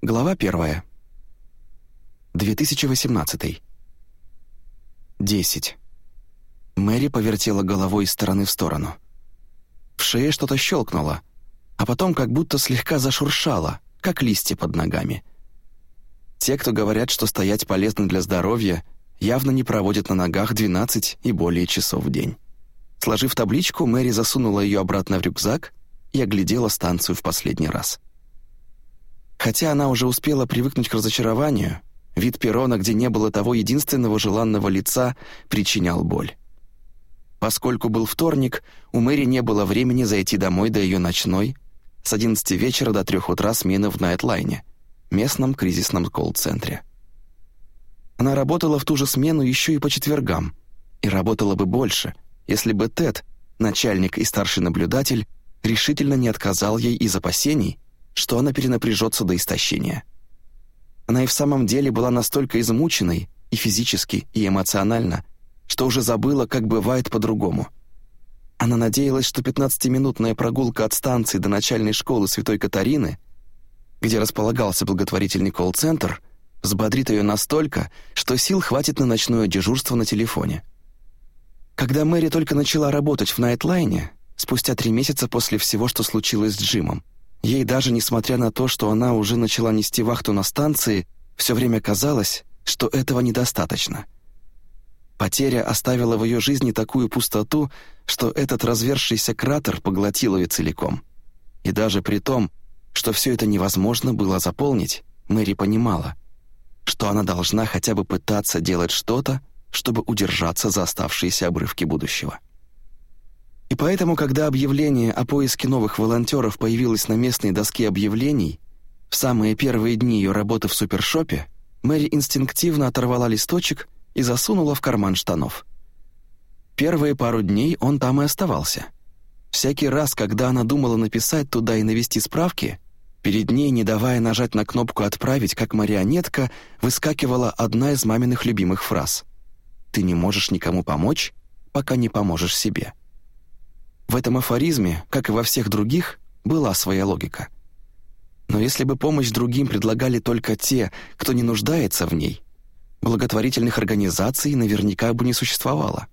Глава первая. 2018. 10. Мэри повертела головой из стороны в сторону. В шее что-то щелкнуло, а потом как будто слегка зашуршало, как листья под ногами. Те, кто говорят, что стоять полезно для здоровья, явно не проводят на ногах 12 и более часов в день. Сложив табличку, Мэри засунула ее обратно в рюкзак и оглядела станцию в последний раз. Хотя она уже успела привыкнуть к разочарованию, вид перрона, где не было того единственного желанного лица, причинял боль. Поскольку был вторник, у Мэри не было времени зайти домой до ее ночной, с 11 вечера до 3 утра смены в Найтлайне, местном кризисном колл-центре. Она работала в ту же смену еще и по четвергам, и работала бы больше, если бы Тед, начальник и старший наблюдатель, решительно не отказал ей из опасений, что она перенапряжется до истощения. Она и в самом деле была настолько измученной и физически, и эмоционально, что уже забыла, как бывает по-другому. Она надеялась, что 15-минутная прогулка от станции до начальной школы Святой Катарины, где располагался благотворительный колл-центр, взбодрит ее настолько, что сил хватит на ночное дежурство на телефоне. Когда Мэри только начала работать в Найтлайне, спустя три месяца после всего, что случилось с Джимом, Ей даже, несмотря на то, что она уже начала нести вахту на станции, все время казалось, что этого недостаточно. Потеря оставила в ее жизни такую пустоту, что этот развершийся кратер поглотил ее целиком. И даже при том, что все это невозможно было заполнить, Мэри понимала, что она должна хотя бы пытаться делать что-то, чтобы удержаться за оставшиеся обрывки будущего. И поэтому, когда объявление о поиске новых волонтеров появилось на местной доске объявлений, в самые первые дни ее работы в супершопе, Мэри инстинктивно оторвала листочек и засунула в карман штанов. Первые пару дней он там и оставался. Всякий раз, когда она думала написать туда и навести справки, перед ней, не давая нажать на кнопку «Отправить», как марионетка, выскакивала одна из маминых любимых фраз. «Ты не можешь никому помочь, пока не поможешь себе». В этом афоризме, как и во всех других, была своя логика. Но если бы помощь другим предлагали только те, кто не нуждается в ней, благотворительных организаций наверняка бы не существовало.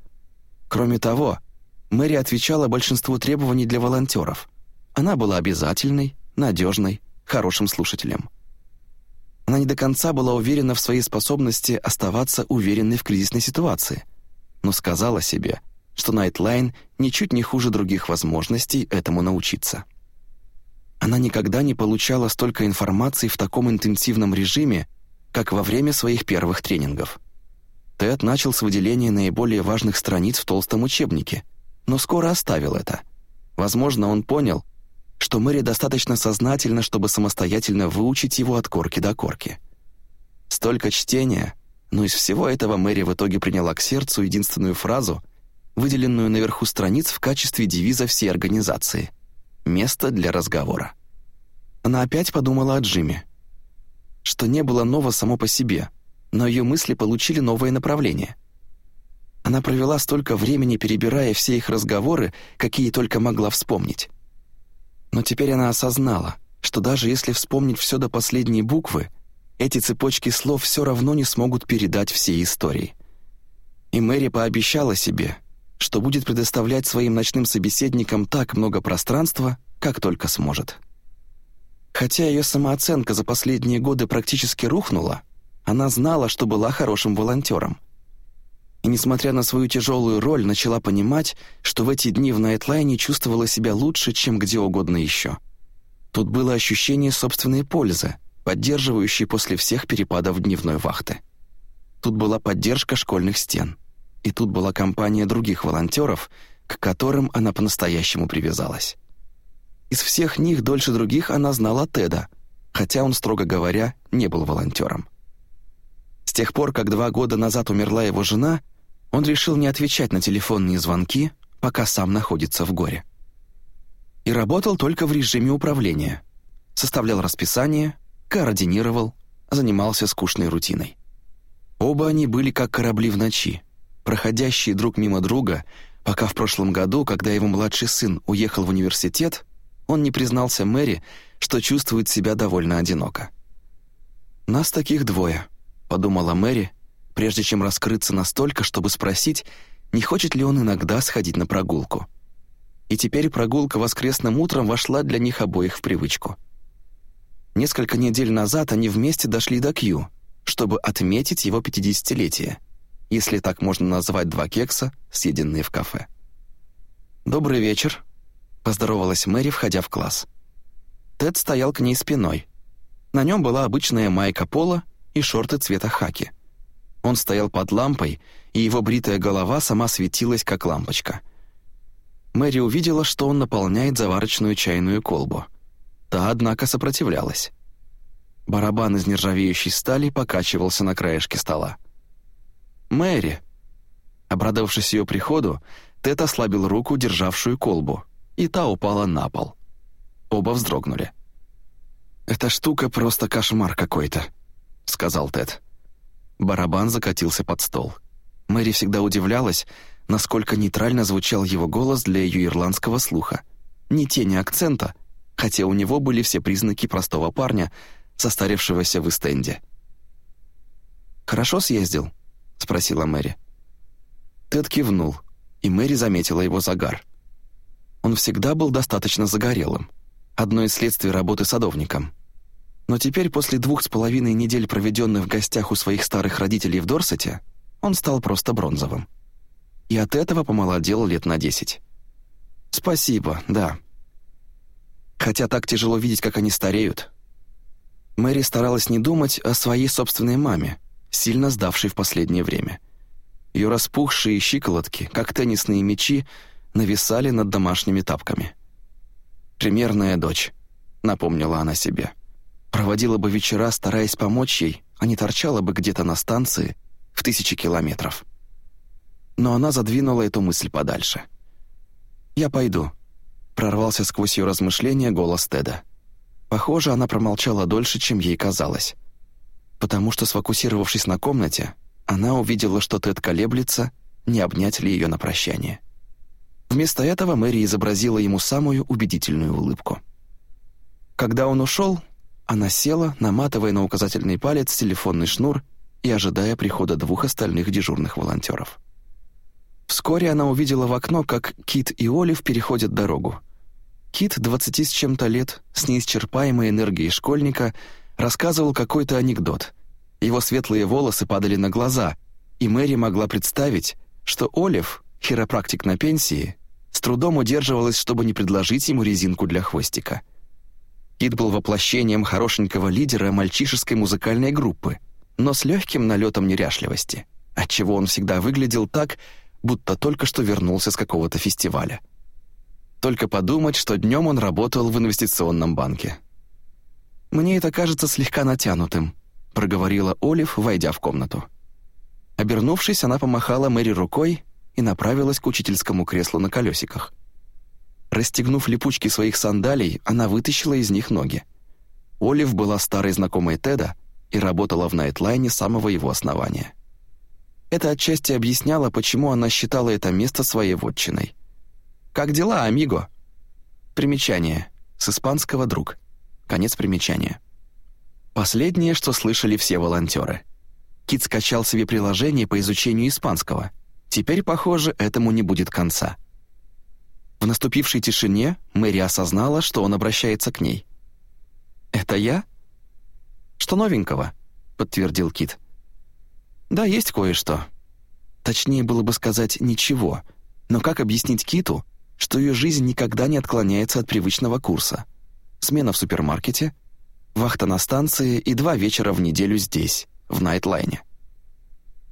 Кроме того, Мэри отвечала большинству требований для волонтеров. Она была обязательной, надежной, хорошим слушателем. Она не до конца была уверена в своей способности оставаться уверенной в кризисной ситуации, но сказала себе — что Найтлайн ничуть не хуже других возможностей этому научиться. Она никогда не получала столько информации в таком интенсивном режиме, как во время своих первых тренингов. Тед начал с выделения наиболее важных страниц в толстом учебнике, но скоро оставил это. Возможно, он понял, что Мэри достаточно сознательна, чтобы самостоятельно выучить его от корки до корки. Столько чтения, но из всего этого Мэри в итоге приняла к сердцу единственную фразу — выделенную наверху страниц в качестве девиза всей организации «Место для разговора». Она опять подумала о Джиме. Что не было ново само по себе, но ее мысли получили новое направление. Она провела столько времени, перебирая все их разговоры, какие только могла вспомнить. Но теперь она осознала, что даже если вспомнить все до последней буквы, эти цепочки слов все равно не смогут передать все истории. И Мэри пообещала себе, что будет предоставлять своим ночным собеседникам так много пространства, как только сможет. Хотя ее самооценка за последние годы практически рухнула, она знала, что была хорошим волонтером. И, несмотря на свою тяжелую роль, начала понимать, что в эти дни в Найтлайне чувствовала себя лучше, чем где угодно еще. Тут было ощущение собственной пользы, поддерживающей после всех перепадов дневной вахты. Тут была поддержка школьных стен — и тут была компания других волонтеров, к которым она по-настоящему привязалась. Из всех них дольше других она знала Теда, хотя он, строго говоря, не был волонтером. С тех пор, как два года назад умерла его жена, он решил не отвечать на телефонные звонки, пока сам находится в горе. И работал только в режиме управления. Составлял расписание, координировал, занимался скучной рутиной. Оба они были как корабли в ночи, проходящие друг мимо друга, пока в прошлом году, когда его младший сын уехал в университет, он не признался Мэри, что чувствует себя довольно одиноко. «Нас таких двое», — подумала Мэри, прежде чем раскрыться настолько, чтобы спросить, не хочет ли он иногда сходить на прогулку. И теперь прогулка воскресным утром вошла для них обоих в привычку. Несколько недель назад они вместе дошли до Кью, чтобы отметить его 50-летие, если так можно назвать два кекса, съеденные в кафе. «Добрый вечер», — поздоровалась Мэри, входя в класс. Тед стоял к ней спиной. На нем была обычная майка пола и шорты цвета хаки. Он стоял под лампой, и его бритая голова сама светилась, как лампочка. Мэри увидела, что он наполняет заварочную чайную колбу. Та, однако, сопротивлялась. Барабан из нержавеющей стали покачивался на краешке стола. «Мэри!» Обрадовавшись ее приходу, Тед ослабил руку, державшую колбу, и та упала на пол. Оба вздрогнули. «Эта штука просто кошмар какой-то», — сказал Тед. Барабан закатился под стол. Мэри всегда удивлялась, насколько нейтрально звучал его голос для ее ирландского слуха. Ни тени акцента, хотя у него были все признаки простого парня, состарившегося в Истенде. «Хорошо съездил?» — спросила Мэри. Тед кивнул, и Мэри заметила его загар. Он всегда был достаточно загорелым. Одно из следствий работы садовником — но теперь, после двух с половиной недель, проведенных в гостях у своих старых родителей в Дорсете, он стал просто бронзовым. И от этого помолодел лет на десять. «Спасибо, да. Хотя так тяжело видеть, как они стареют». Мэри старалась не думать о своей собственной маме, сильно сдавшей в последнее время. Ее распухшие щиколотки, как теннисные мячи, нависали над домашними тапками. «Примерная дочь», — напомнила она себе. — Проводила бы вечера, стараясь помочь ей, а не торчала бы где-то на станции в тысячи километров. Но она задвинула эту мысль подальше. «Я пойду», — прорвался сквозь ее размышления голос Теда. Похоже, она промолчала дольше, чем ей казалось. Потому что, сфокусировавшись на комнате, она увидела, что Тед колеблется, не обнять ли ее на прощание. Вместо этого Мэри изобразила ему самую убедительную улыбку. Когда он ушел, она села, наматывая на указательный палец телефонный шнур и ожидая прихода двух остальных дежурных волонтеров. Вскоре она увидела в окно, как Кит и Олив переходят дорогу. Кит, двадцати с чем-то лет, с неисчерпаемой энергией школьника, рассказывал какой-то анекдот. Его светлые волосы падали на глаза, и Мэри могла представить, что Олив, хиропрактик на пенсии, с трудом удерживалась, чтобы не предложить ему резинку для хвостика — Кит был воплощением хорошенького лидера мальчишеской музыкальной группы, но с легким налетом неряшливости, отчего он всегда выглядел так, будто только что вернулся с какого-то фестиваля. Только подумать, что днем он работал в инвестиционном банке. «Мне это кажется слегка натянутым», — проговорила Олив, войдя в комнату. Обернувшись, она помахала Мэри рукой и направилась к учительскому креслу на колесиках — Расстегнув липучки своих сандалий, она вытащила из них ноги. Олив была старой знакомой Теда и работала в Найтлайне с самого его основания. Это отчасти объясняло, почему она считала это место своей вотчиной. «Как дела, амиго?» Примечание. С испанского «друг». Конец примечания. Последнее, что слышали все волонтеры. Кит скачал себе приложение по изучению испанского. Теперь, похоже, этому не будет конца. В наступившей тишине Мэри осознала, что он обращается к ней. «Это я?» «Что новенького?» — подтвердил Кит. «Да, есть кое-что. Точнее было бы сказать «ничего». Но как объяснить Киту, что ее жизнь никогда не отклоняется от привычного курса? Смена в супермаркете, вахта на станции и два вечера в неделю здесь, в Найтлайне.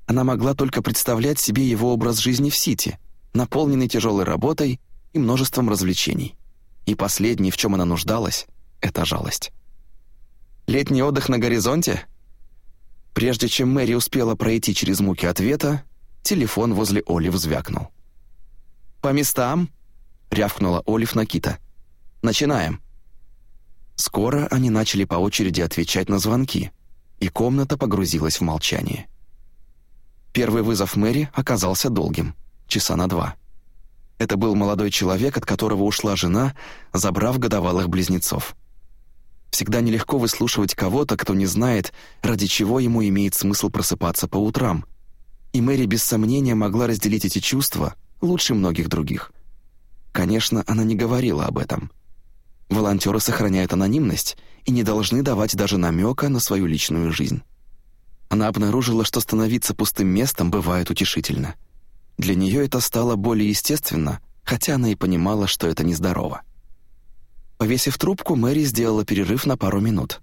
Она могла только представлять себе его образ жизни в Сити, наполненный тяжелой работой и множеством развлечений. И последнее, в чем она нуждалась, — это жалость. «Летний отдых на горизонте?» Прежде чем Мэри успела пройти через муки ответа, телефон возле Олив звякнул. «По местам?» — рявкнула Олив на Кита. «Начинаем». Скоро они начали по очереди отвечать на звонки, и комната погрузилась в молчание. Первый вызов Мэри оказался долгим, часа на два. Это был молодой человек, от которого ушла жена, забрав годовалых близнецов. Всегда нелегко выслушивать кого-то, кто не знает, ради чего ему имеет смысл просыпаться по утрам. И Мэри без сомнения могла разделить эти чувства лучше многих других. Конечно, она не говорила об этом. Волонтеры сохраняют анонимность и не должны давать даже намека на свою личную жизнь. Она обнаружила, что становиться пустым местом бывает утешительно. Для нее это стало более естественно, хотя она и понимала, что это нездорово. Повесив трубку, Мэри сделала перерыв на пару минут.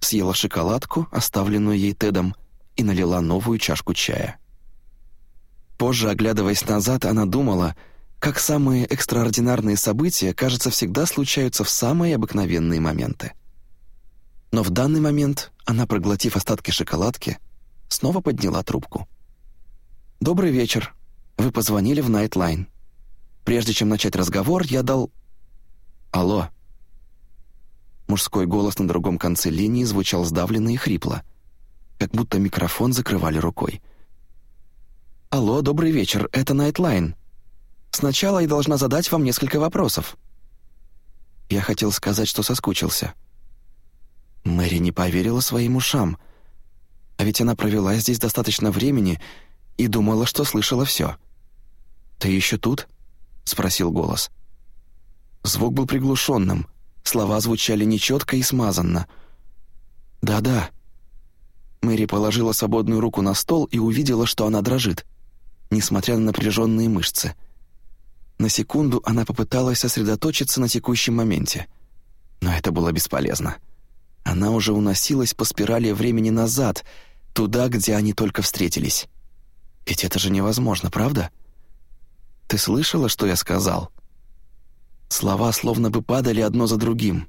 Съела шоколадку, оставленную ей Тедом, и налила новую чашку чая. Позже, оглядываясь назад, она думала, как самые экстраординарные события, кажется, всегда случаются в самые обыкновенные моменты. Но в данный момент она, проглотив остатки шоколадки, снова подняла трубку. «Добрый вечер. Вы позвонили в Найтлайн. Прежде чем начать разговор, я дал...» «Алло», Мужской голос на другом конце линии звучал сдавленно и хрипло, как будто микрофон закрывали рукой. «Алло, добрый вечер, это Найтлайн. Сначала я должна задать вам несколько вопросов». Я хотел сказать, что соскучился. Мэри не поверила своим ушам. А ведь она провела здесь достаточно времени и думала, что слышала все. «Ты еще тут?» — спросил голос. Звук был приглушенным — Слова звучали нечетко и смазанно. «Да-да». Мэри положила свободную руку на стол и увидела, что она дрожит, несмотря на напряженные мышцы. На секунду она попыталась сосредоточиться на текущем моменте. Но это было бесполезно. Она уже уносилась по спирали времени назад, туда, где они только встретились. Ведь это же невозможно, правда? «Ты слышала, что я сказал?» Слова словно бы падали одно за другим.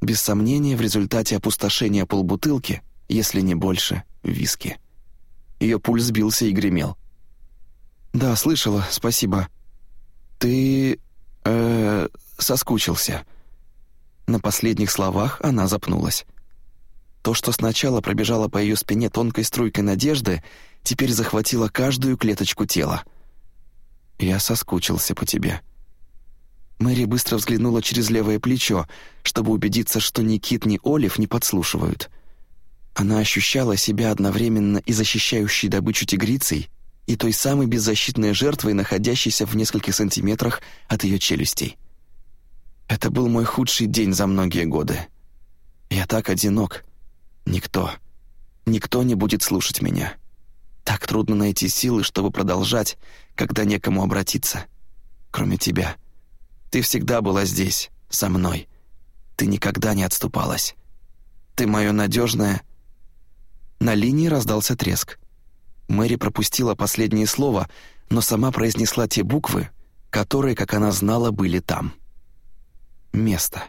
Без сомнения, в результате опустошения полбутылки, если не больше, виски. Ее пульс сбился и гремел. «Да, слышала, спасибо. Ты... э соскучился». На последних словах она запнулась. То, что сначала пробежало по ее спине тонкой струйкой надежды, теперь захватило каждую клеточку тела. «Я соскучился по тебе», Мэри быстро взглянула через левое плечо, чтобы убедиться, что ни Кит, ни Олив не подслушивают. Она ощущала себя одновременно и защищающей добычу тигрицей, и той самой беззащитной жертвой, находящейся в нескольких сантиметрах от ее челюстей. Это был мой худший день за многие годы. Я так одинок. Никто, никто не будет слушать меня. Так трудно найти силы, чтобы продолжать, когда некому обратиться, кроме тебя». Ты всегда была здесь, со мной. Ты никогда не отступалась. Ты мое надежное. На линии раздался треск. Мэри пропустила последнее слово, но сама произнесла те буквы, которые, как она знала, были там. Место.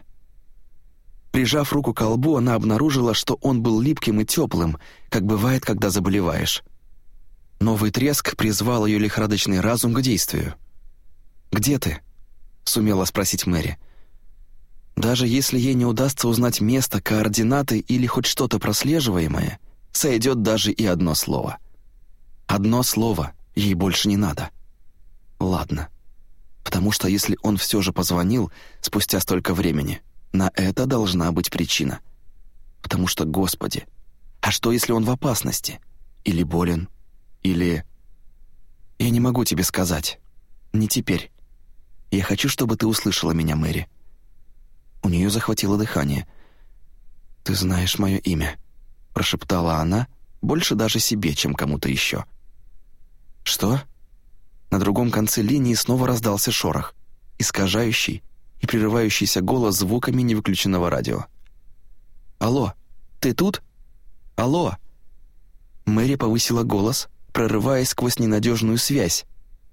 Прижав руку к колбу, она обнаружила, что он был липким и теплым, как бывает, когда заболеваешь. Новый треск призвал ее лихорадочный разум к действию. «Где ты?» — сумела спросить Мэри. Даже если ей не удастся узнать место, координаты или хоть что-то прослеживаемое, сойдет даже и одно слово. Одно слово ей больше не надо. Ладно. Потому что если он все же позвонил спустя столько времени, на это должна быть причина. Потому что, Господи, а что, если он в опасности? Или болен? Или... Я не могу тебе сказать. Не теперь. Я хочу, чтобы ты услышала меня, Мэри». У нее захватило дыхание. «Ты знаешь мое имя», — прошептала она, больше даже себе, чем кому-то еще. «Что?» На другом конце линии снова раздался шорох, искажающий и прерывающийся голос звуками невыключенного радио. «Алло, ты тут? Алло!» Мэри повысила голос, прорываясь сквозь ненадежную связь,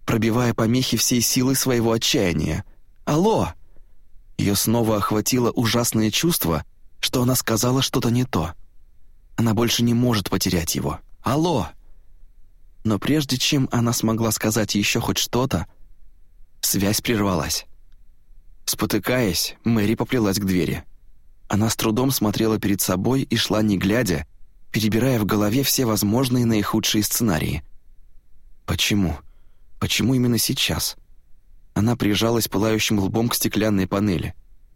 пробивая помехи всей силы своего отчаяния. «Алло!» Ее снова охватило ужасное чувство, что она сказала что-то не то. Она больше не может потерять его. «Алло!» Но прежде чем она смогла сказать еще хоть что-то, связь прервалась. Спотыкаясь, Мэри поплелась к двери. Она с трудом смотрела перед собой и шла не глядя, перебирая в голове все возможные наихудшие сценарии. Почему? Почему именно сейчас? Она прижалась пылающим лбом к стеклянной панели.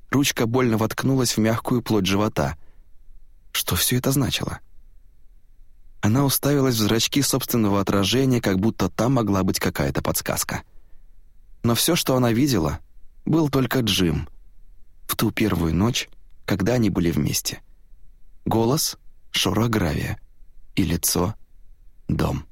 Ручка больно воткнулась в мягкую плоть живота. Что все это значило? Она уставилась в зрачки собственного отражения, как будто там могла быть какая-то подсказка. Но все, что она видела, был только Джим. В ту первую ночь, когда они были вместе. Голос — шора гравия. И лицо — дом.